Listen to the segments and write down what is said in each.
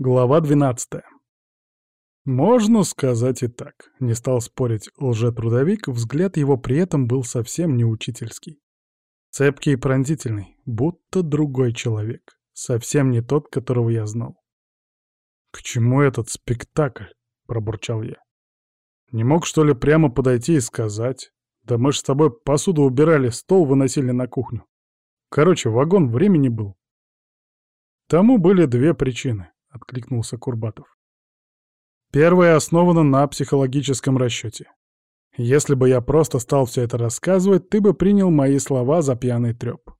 Глава 12. Можно сказать и так. Не стал спорить лжетрудовик, взгляд его при этом был совсем не учительский. Цепкий и пронзительный, будто другой человек. Совсем не тот, которого я знал. «К чему этот спектакль?» — пробурчал я. «Не мог, что ли, прямо подойти и сказать? Да мы ж с тобой посуду убирали, стол выносили на кухню. Короче, вагон времени был». Тому были две причины откликнулся Курбатов. Первое основано на психологическом расчете. Если бы я просто стал все это рассказывать, ты бы принял мои слова за пьяный треп.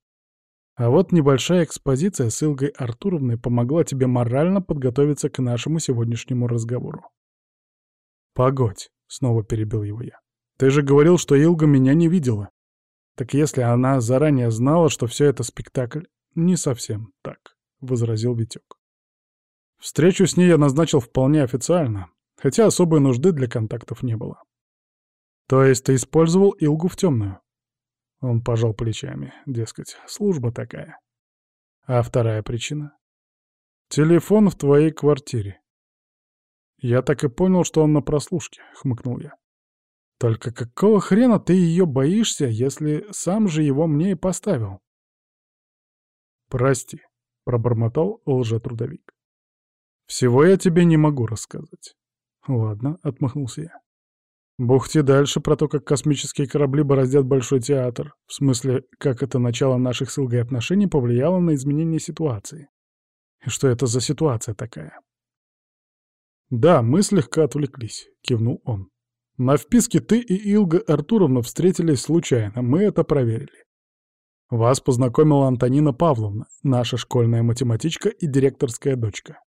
А вот небольшая экспозиция с Илгой Артуровной помогла тебе морально подготовиться к нашему сегодняшнему разговору. «Погодь», — снова перебил его я. «Ты же говорил, что Илга меня не видела. Так если она заранее знала, что все это спектакль, не совсем так», — возразил Витек. Встречу с ней я назначил вполне официально, хотя особой нужды для контактов не было. То есть ты использовал Илгу в темную? Он пожал плечами, дескать, служба такая. А вторая причина? Телефон в твоей квартире. Я так и понял, что он на прослушке, хмыкнул я. Только какого хрена ты ее боишься, если сам же его мне и поставил? Прости, пробормотал лжетрудовик. Всего я тебе не могу рассказать. Ладно, отмахнулся я. Бухти дальше про то, как космические корабли бороздят Большой театр. В смысле, как это начало наших с Илгой отношений повлияло на изменение ситуации. И что это за ситуация такая? Да, мы слегка отвлеклись, кивнул он. На вписке ты и Илга Артуровна встретились случайно, мы это проверили. Вас познакомила Антонина Павловна, наша школьная математичка и директорская дочка.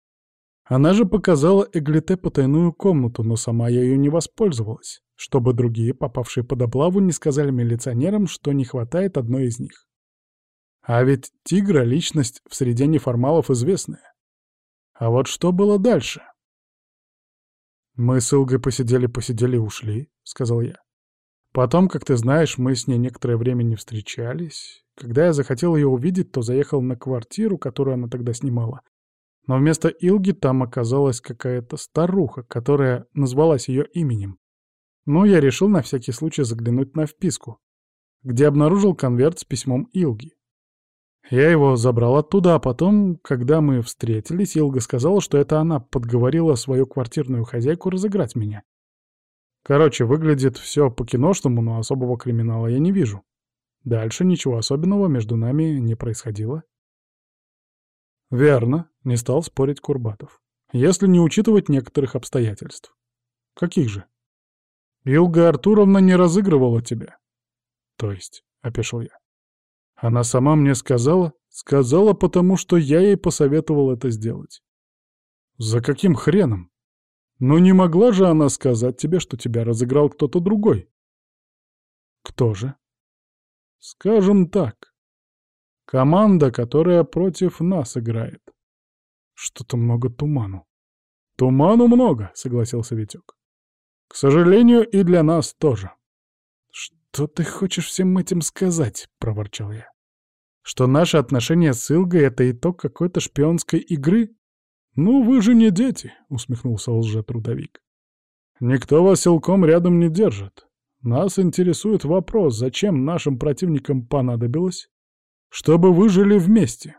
Она же показала Эглите потайную комнату, но сама я ее не воспользовалась, чтобы другие, попавшие под облаву, не сказали милиционерам, что не хватает одной из них. А ведь Тигра — личность в среде неформалов известная. А вот что было дальше? «Мы с Илгой посидели-посидели ушли», — сказал я. Потом, как ты знаешь, мы с ней некоторое время не встречались. Когда я захотел ее увидеть, то заехал на квартиру, которую она тогда снимала, но вместо Илги там оказалась какая-то старуха, которая назвалась ее именем. Но я решил на всякий случай заглянуть на вписку, где обнаружил конверт с письмом Илги. Я его забрал оттуда, а потом, когда мы встретились, Илга сказала, что это она подговорила свою квартирную хозяйку разыграть меня. Короче, выглядит все по-киношному, но особого криминала я не вижу. Дальше ничего особенного между нами не происходило. «Верно», — не стал спорить Курбатов. «Если не учитывать некоторых обстоятельств». «Каких же?» «Илга Артуровна не разыгрывала тебя». «То есть?» — опешил я. «Она сама мне сказала?» «Сказала, потому что я ей посоветовал это сделать». «За каким хреном?» «Ну не могла же она сказать тебе, что тебя разыграл кто-то другой?» «Кто же?» «Скажем так, Команда, которая против нас играет. Что-то много туману. Туману много, согласился Витек. К сожалению, и для нас тоже. Что ты хочешь всем этим сказать? проворчал я. Что наши отношения с Илгой — это итог какой-то шпионской игры? Ну, вы же не дети, усмехнулся лжетрудовик. Никто вас силком рядом не держит. Нас интересует вопрос, зачем нашим противникам понадобилось чтобы выжили вместе.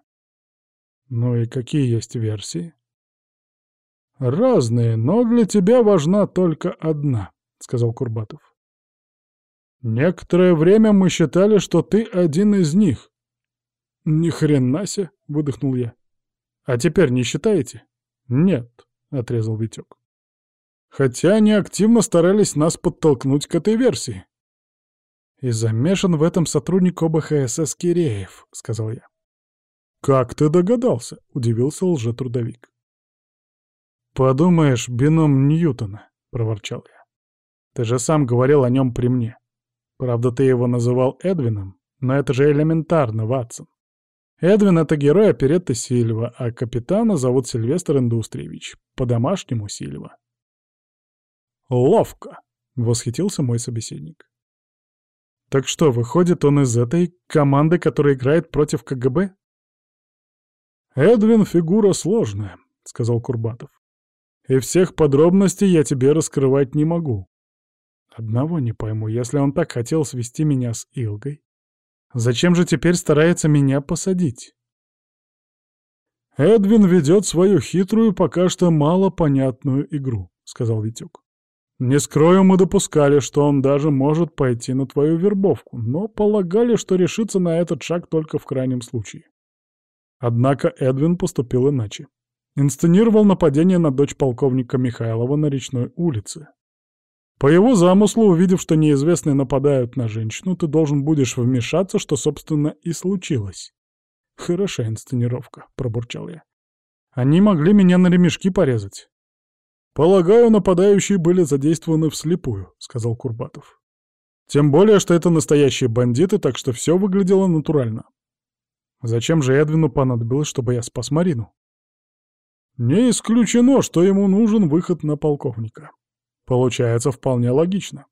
Ну и какие есть версии? Разные, но для тебя важна только одна, сказал Курбатов. Некоторое время мы считали, что ты один из них. Ни хрена себе, выдохнул я. А теперь не считаете? Нет, отрезал Витек. Хотя они активно старались нас подтолкнуть к этой версии. «И замешан в этом сотрудник ОБХСС Киреев», — сказал я. «Как ты догадался?» — удивился лжетрудовик. «Подумаешь, бином Ньютона», — проворчал я. «Ты же сам говорил о нем при мне. Правда, ты его называл Эдвином, но это же элементарно, Ватсон. Эдвин — это герой оперетты Сильва, а капитана зовут Сильвестр Индустриевич, по-домашнему Сильва». «Ловко!» — восхитился мой собеседник. Так что, выходит, он из этой команды, которая играет против КГБ? Эдвин — фигура сложная, — сказал Курбатов. «И всех подробностей я тебе раскрывать не могу. Одного не пойму, если он так хотел свести меня с Илгой, зачем же теперь старается меня посадить?» «Эдвин ведет свою хитрую, пока что малопонятную игру», — сказал Витюк. «Не скрою, мы допускали, что он даже может пойти на твою вербовку, но полагали, что решится на этот шаг только в крайнем случае. Однако Эдвин поступил иначе. Инсценировал нападение на дочь полковника Михайлова на речной улице. По его замыслу, увидев, что неизвестные нападают на женщину, ты должен будешь вмешаться, что, собственно, и случилось. «Хороша инсценировка», — пробурчал я. «Они могли меня на ремешки порезать». «Полагаю, нападающие были задействованы вслепую», — сказал Курбатов. «Тем более, что это настоящие бандиты, так что все выглядело натурально. Зачем же Эдвину понадобилось, чтобы я спас Марину? Не исключено, что ему нужен выход на полковника. Получается вполне логично.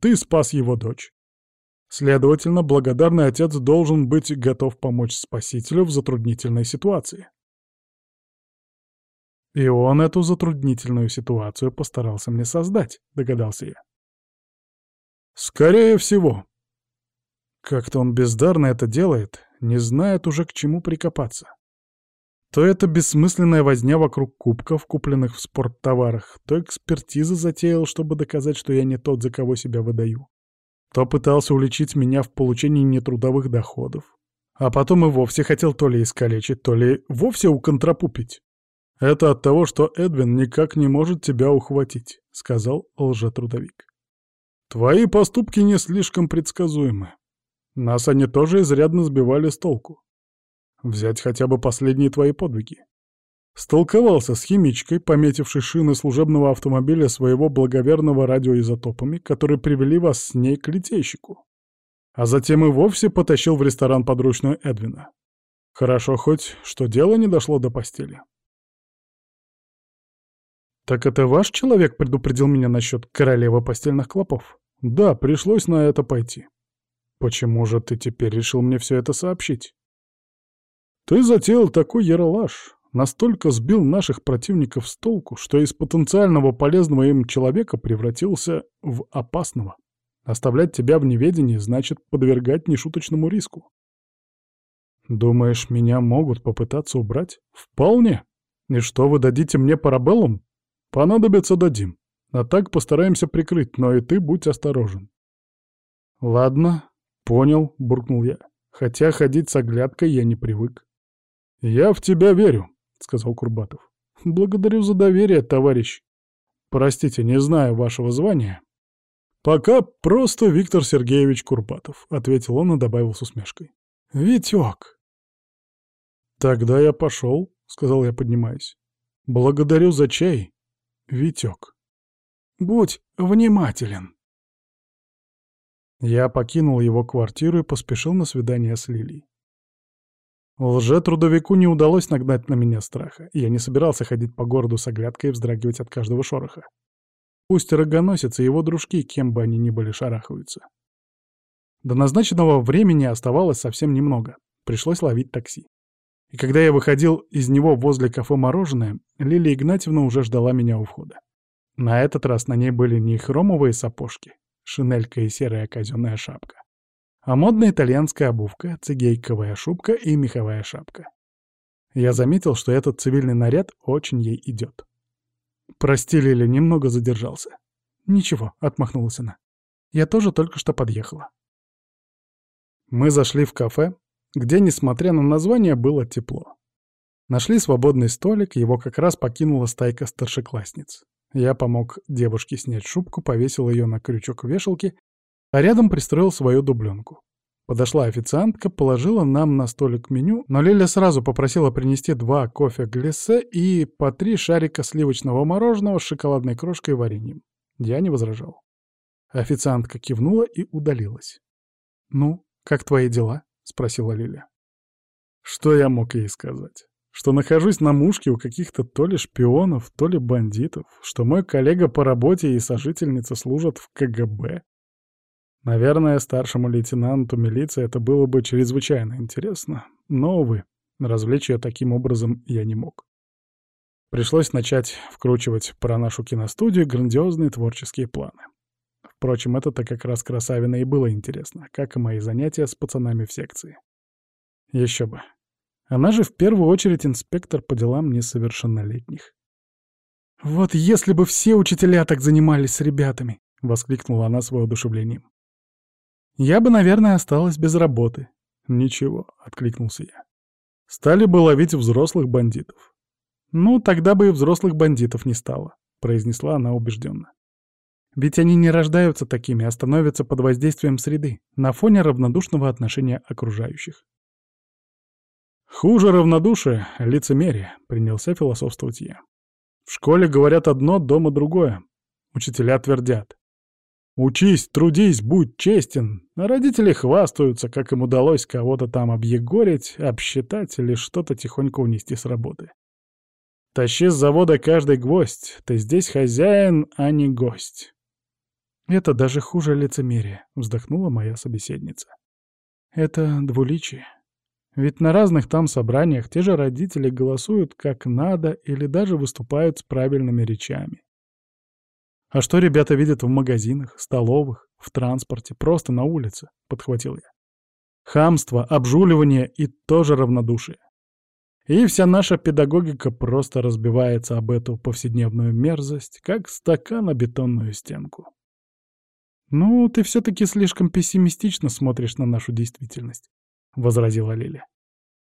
Ты спас его дочь. Следовательно, благодарный отец должен быть готов помочь спасителю в затруднительной ситуации. И он эту затруднительную ситуацию постарался мне создать, догадался я. Скорее всего. Как-то он бездарно это делает, не знает уже к чему прикопаться. То это бессмысленная возня вокруг кубков, купленных в спорттоварах, то экспертиза затеял, чтобы доказать, что я не тот, за кого себя выдаю, то пытался уличить меня в получении нетрудовых доходов, а потом и вовсе хотел то ли искалечить, то ли вовсе уконтрапупить. «Это от того, что Эдвин никак не может тебя ухватить», — сказал лжетрудовик. «Твои поступки не слишком предсказуемы. Нас они тоже изрядно сбивали с толку. Взять хотя бы последние твои подвиги. Столковался с химичкой, пометившей шины служебного автомобиля своего благоверного радиоизотопами, которые привели вас с ней к литейщику. А затем и вовсе потащил в ресторан подручную Эдвина. Хорошо хоть, что дело не дошло до постели. «Так это ваш человек предупредил меня насчет королевы постельных клопов?» «Да, пришлось на это пойти. Почему же ты теперь решил мне все это сообщить? Ты затеял такой яролаж, настолько сбил наших противников с толку, что из потенциального полезного им человека превратился в опасного. Оставлять тебя в неведении значит подвергать нешуточному риску. Думаешь, меня могут попытаться убрать? Вполне. И что, вы дадите мне парабеллум? Понадобится дадим. А так постараемся прикрыть, но и ты будь осторожен. Ладно, «Понял», — буркнул я, хотя ходить с оглядкой я не привык. «Я в тебя верю», — сказал Курбатов. «Благодарю за доверие, товарищ. Простите, не знаю вашего звания». «Пока просто Виктор Сергеевич Курбатов», — ответил он и добавил с усмешкой. «Витёк». «Тогда я пошел», — сказал я, поднимаясь. «Благодарю за чай, Витёк». «Будь внимателен», я покинул его квартиру и поспешил на свидание с Лилией. Лже-трудовику не удалось нагнать на меня страха. Я не собирался ходить по городу с оглядкой и вздрагивать от каждого шороха. Пусть рогоносец и его дружки, кем бы они ни были, шарахаются. До назначенного времени оставалось совсем немного. Пришлось ловить такси. И когда я выходил из него возле кафе «Мороженое», Лилия Игнатьевна уже ждала меня у входа. На этот раз на ней были не хромовые сапожки, шинелька и серая казенная шапка. А модная итальянская обувка, цигейковая шубка и меховая шапка. Я заметил, что этот цивильный наряд очень ей идет. Прости, Лили, немного задержался. Ничего, отмахнулась она. Я тоже только что подъехала. Мы зашли в кафе, где, несмотря на название, было тепло. Нашли свободный столик, его как раз покинула стайка старшеклассниц. Я помог девушке снять шубку, повесил ее на крючок вешалки, а рядом пристроил свою дубленку. Подошла официантка, положила нам на столик меню, но Лиля сразу попросила принести два кофе глиссе и по три шарика сливочного мороженого с шоколадной крошкой и вареньем. Я не возражал. Официантка кивнула и удалилась. «Ну, как твои дела?» — спросила Лиля. Что я мог ей сказать? Что нахожусь на мушке у каких-то то ли шпионов, то ли бандитов, что мой коллега по работе и сожительница служат в КГБ. Наверное, старшему лейтенанту милиции это было бы чрезвычайно интересно, но, увы, развлечь ее таким образом я не мог. Пришлось начать вкручивать про нашу киностудию грандиозные творческие планы. Впрочем, это-то как раз Красавина и было интересно, как и мои занятия с пацанами в секции. Еще бы. Она же в первую очередь инспектор по делам несовершеннолетних. «Вот если бы все учителя так занимались с ребятами!» — воскликнула она с воодушевлением. «Я бы, наверное, осталась без работы». «Ничего», — откликнулся я. «Стали бы ловить взрослых бандитов». «Ну, тогда бы и взрослых бандитов не стало», — произнесла она убежденно. «Ведь они не рождаются такими, а становятся под воздействием среды, на фоне равнодушного отношения окружающих». «Хуже равнодушие — лицемерие», — принялся философствовать я. «В школе говорят одно, дома другое. Учителя твердят. Учись, трудись, будь честен. А родители хвастаются, как им удалось кого-то там объегорить, обсчитать или что-то тихонько унести с работы. Тащи с завода каждый гвоздь. Ты здесь хозяин, а не гость. Это даже хуже лицемерия, вздохнула моя собеседница. Это двуличие. Ведь на разных там собраниях те же родители голосуют как надо или даже выступают с правильными речами. А что ребята видят в магазинах, столовых, в транспорте, просто на улице, подхватил я. Хамство, обжуливание и тоже равнодушие. И вся наша педагогика просто разбивается об эту повседневную мерзость, как стакан на бетонную стенку. «Ну, ты все-таки слишком пессимистично смотришь на нашу действительность», — возразила Лиля.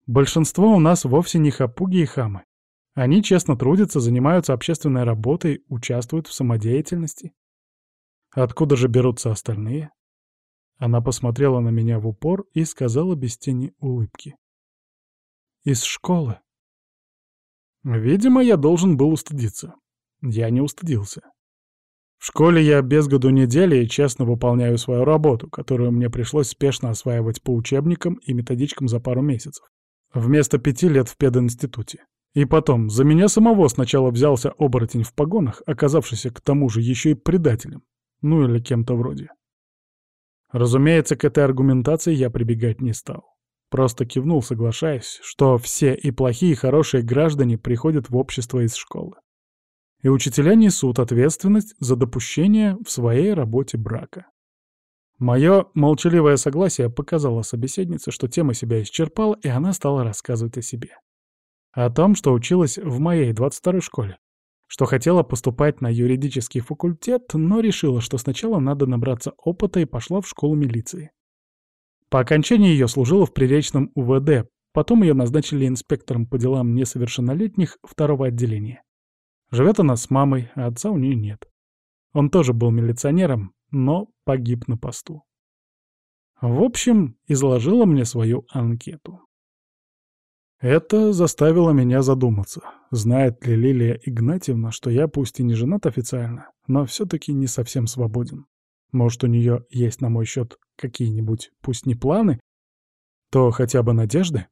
«Большинство у нас вовсе не хапуги и хамы. Они честно трудятся, занимаются общественной работой, участвуют в самодеятельности. Откуда же берутся остальные? Она посмотрела на меня в упор и сказала без тени улыбки. Из школы. Видимо, я должен был устыдиться. Я не устыдился. В школе я без году недели и честно выполняю свою работу, которую мне пришлось спешно осваивать по учебникам и методичкам за пару месяцев. Вместо пяти лет в пединституте. И потом, за меня самого сначала взялся оборотень в погонах, оказавшийся к тому же еще и предателем. Ну или кем-то вроде. Разумеется, к этой аргументации я прибегать не стал. Просто кивнул, соглашаясь, что все и плохие, и хорошие граждане приходят в общество из школы. И учителя несут ответственность за допущение в своей работе брака. Мое молчаливое согласие показало собеседнице, что тема себя исчерпала, и она стала рассказывать о себе. О том, что училась в моей 22-й школе. Что хотела поступать на юридический факультет, но решила, что сначала надо набраться опыта и пошла в школу милиции. По окончании ее служила в приречном УВД, потом ее назначили инспектором по делам несовершеннолетних второго отделения. Живет она с мамой, а отца у нее нет. Он тоже был милиционером, но погиб на посту. В общем, изложила мне свою анкету. Это заставило меня задуматься, знает ли Лилия Игнатьевна, что я пусть и не женат официально, но все-таки не совсем свободен. Может, у нее есть на мой счет какие-нибудь, пусть не планы, то хотя бы надежды?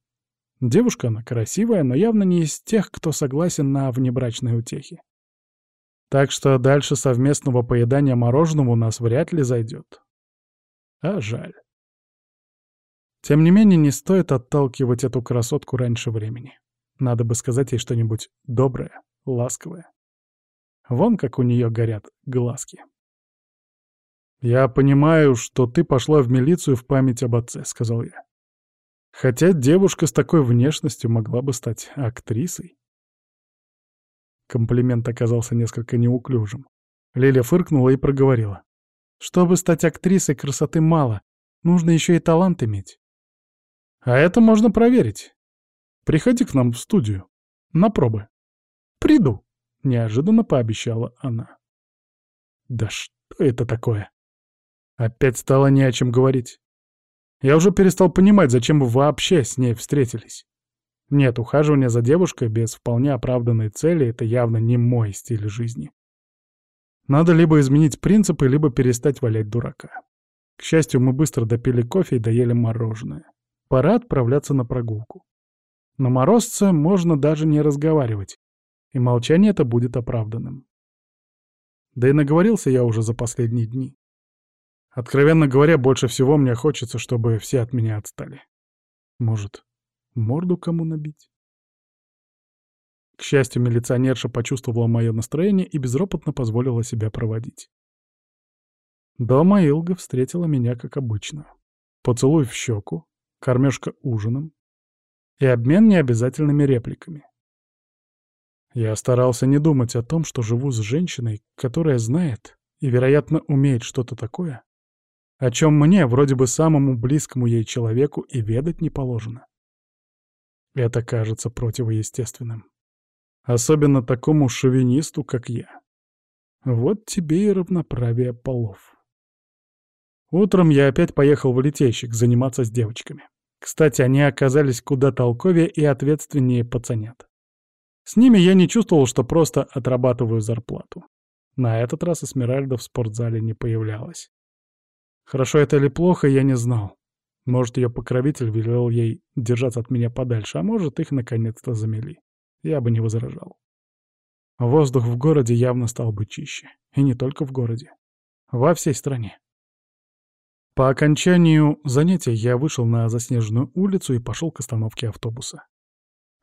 Девушка она красивая, но явно не из тех, кто согласен на внебрачные утехи. Так что дальше совместного поедания мороженого у нас вряд ли зайдет. А жаль. Тем не менее, не стоит отталкивать эту красотку раньше времени. Надо бы сказать ей что-нибудь доброе, ласковое. Вон как у нее горят глазки. «Я понимаю, что ты пошла в милицию в память об отце», — сказал я. «Хотя девушка с такой внешностью могла бы стать актрисой». Комплимент оказался несколько неуклюжим. Лиля фыркнула и проговорила. «Чтобы стать актрисой, красоты мало. Нужно еще и талант иметь. А это можно проверить. Приходи к нам в студию. На пробы. Приду, — неожиданно пообещала она. Да что это такое? Опять стало не о чем говорить. Я уже перестал понимать, зачем вы вообще с ней встретились. Нет, ухаживание за девушкой без вполне оправданной цели — это явно не мой стиль жизни. Надо либо изменить принципы, либо перестать валять дурака. К счастью, мы быстро допили кофе и доели мороженое. Пора отправляться на прогулку. На морозце можно даже не разговаривать, и молчание это будет оправданным. Да и наговорился я уже за последние дни. Откровенно говоря, больше всего мне хочется, чтобы все от меня отстали. Может, морду кому набить? К счастью, милиционерша почувствовала мое настроение и безропотно позволила себя проводить. Дома Илга встретила меня как обычно. Поцелуй в щеку, кормежка ужином и обмен необязательными репликами. Я старался не думать о том, что живу с женщиной, которая знает и, вероятно, умеет что-то такое, о чем мне, вроде бы самому близкому ей человеку, и ведать не положено. Это кажется противоестественным. Особенно такому шовинисту, как я. Вот тебе и равноправие полов. Утром я опять поехал в летейщик заниматься с девочками. Кстати, они оказались куда толковее и ответственнее пацанят. С ними я не чувствовал, что просто отрабатываю зарплату. На этот раз Эсмеральда в спортзале не появлялась. Хорошо это или плохо, я не знал. Может, ее покровитель велел ей держаться от меня подальше, а может, их наконец-то замели. Я бы не возражал. Воздух в городе явно стал бы чище. И не только в городе. Во всей стране. По окончанию занятия я вышел на заснеженную улицу и пошел к остановке автобуса.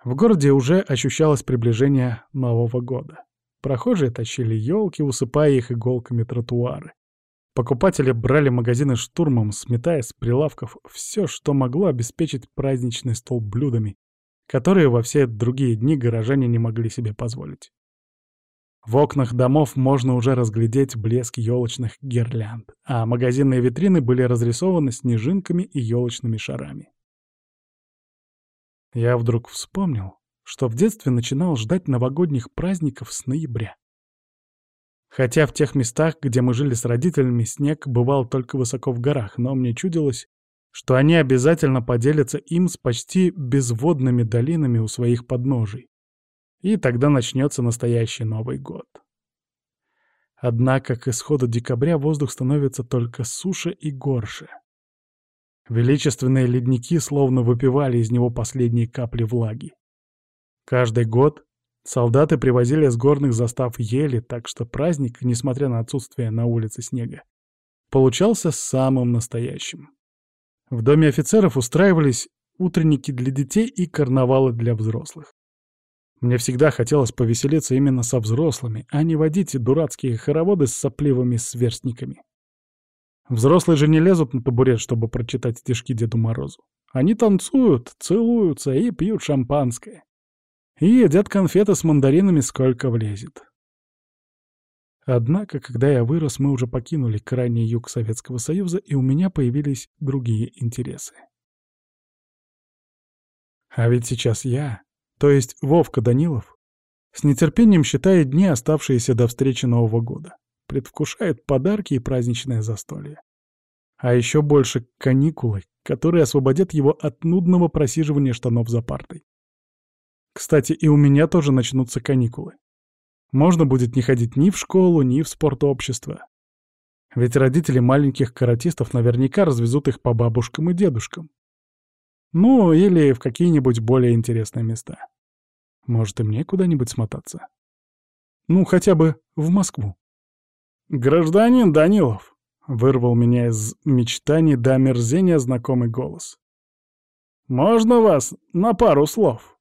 В городе уже ощущалось приближение Нового года. Прохожие тащили елки, усыпая их иголками тротуары. Покупатели брали магазины штурмом, сметая с прилавков все, что могло обеспечить праздничный стол блюдами, которые во все другие дни горожане не могли себе позволить. В окнах домов можно уже разглядеть блеск елочных гирлянд, а магазинные витрины были разрисованы снежинками и елочными шарами. Я вдруг вспомнил, что в детстве начинал ждать новогодних праздников с ноября. Хотя в тех местах, где мы жили с родителями, снег бывал только высоко в горах, но мне чудилось, что они обязательно поделятся им с почти безводными долинами у своих подножий. И тогда начнется настоящий Новый год. Однако к исходу декабря воздух становится только суше и горше. Величественные ледники словно выпивали из него последние капли влаги. Каждый год солдаты привозили с горных застав ели, так что праздник, несмотря на отсутствие на улице снега, получался самым настоящим. В доме офицеров устраивались утренники для детей и карнавалы для взрослых. Мне всегда хотелось повеселиться именно со взрослыми, а не водить дурацкие хороводы с сопливыми сверстниками. Взрослые же не лезут на табурет, чтобы прочитать стишки Деду Морозу. Они танцуют, целуются и пьют шампанское. И едят конфеты с мандаринами сколько влезет. Однако, когда я вырос, мы уже покинули крайний юг Советского Союза, и у меня появились другие интересы. А ведь сейчас я, то есть Вовка Данилов, с нетерпением считает дни, оставшиеся до встречи Нового года предвкушает подарки и праздничное застолье. А еще больше каникулы, которые освободят его от нудного просиживания штанов за партой. Кстати, и у меня тоже начнутся каникулы. Можно будет не ходить ни в школу, ни в спортобщество. Ведь родители маленьких каратистов наверняка развезут их по бабушкам и дедушкам. Ну, или в какие-нибудь более интересные места. Может, и мне куда-нибудь смотаться. Ну, хотя бы в Москву. «Гражданин Данилов!» — вырвал меня из мечтаний до омерзения знакомый голос. «Можно вас на пару слов?»